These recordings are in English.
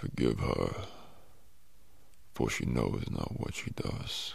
forgive her, for she knows not what she does.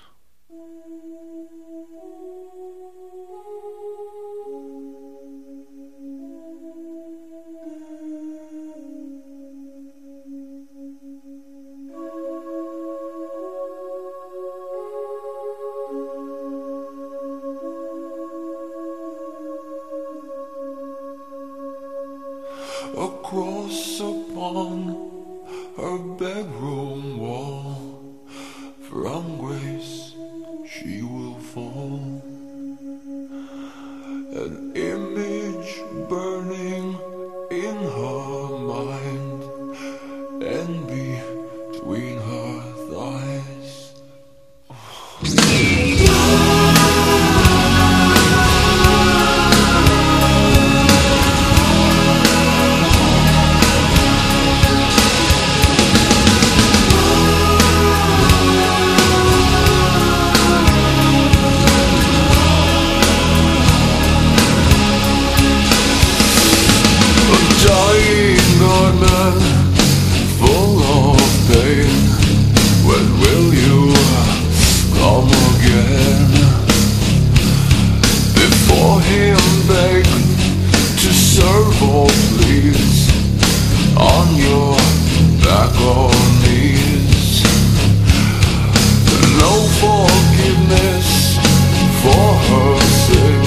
From grace she will fall. An serve or please on your back or knees. No forgiveness for her sins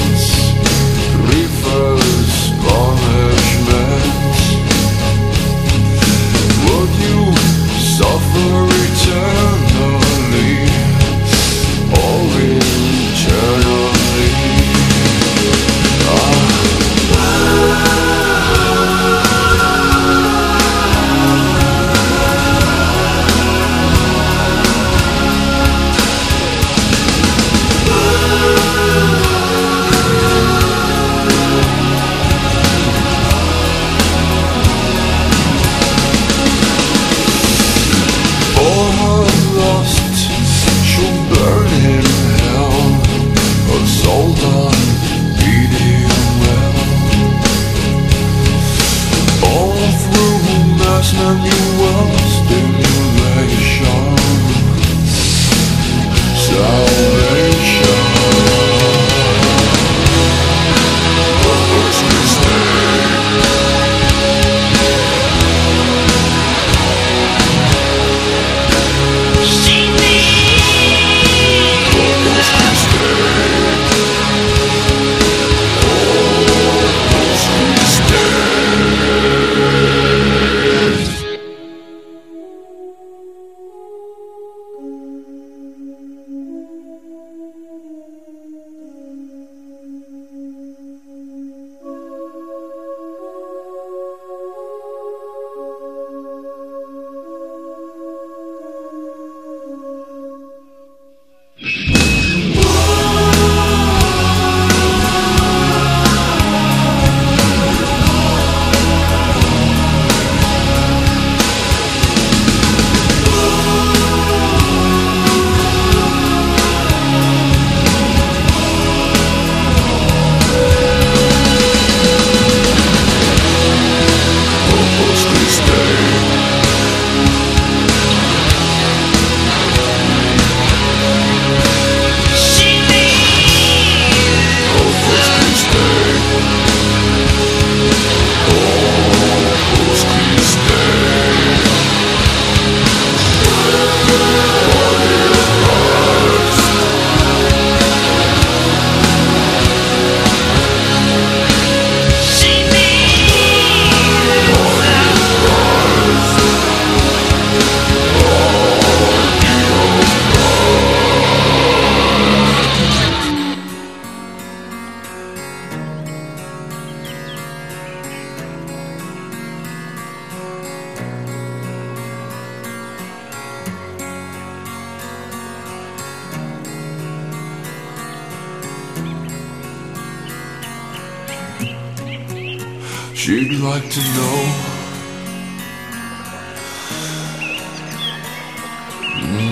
She'd like to know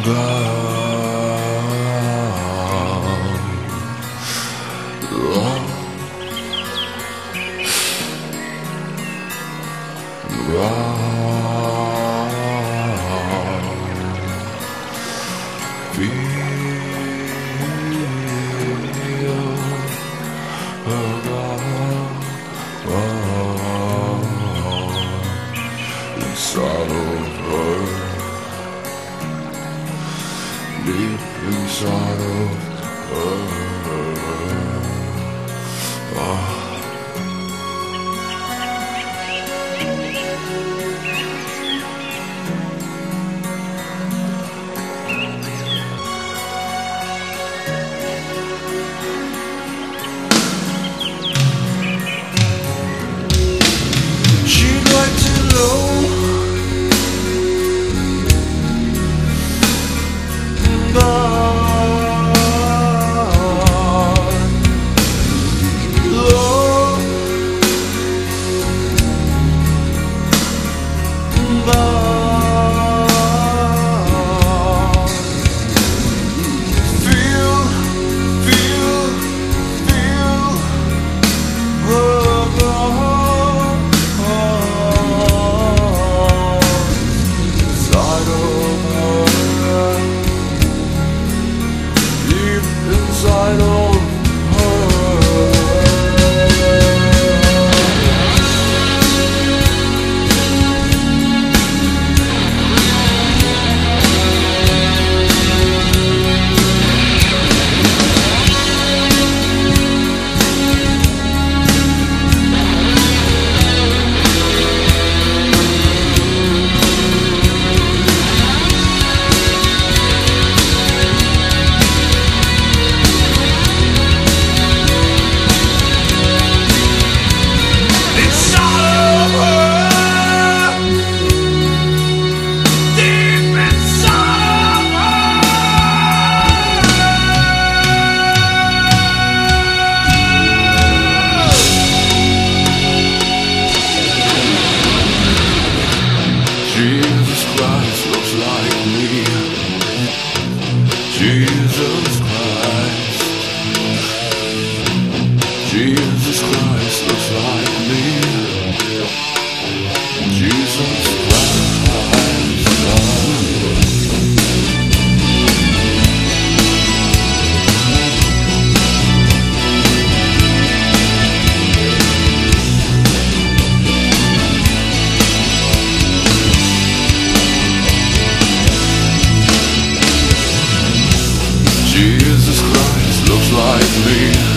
about love. need new sorrow. Oh, oh, oh. oh. Ah. like me. Jesus Christ. looks like me.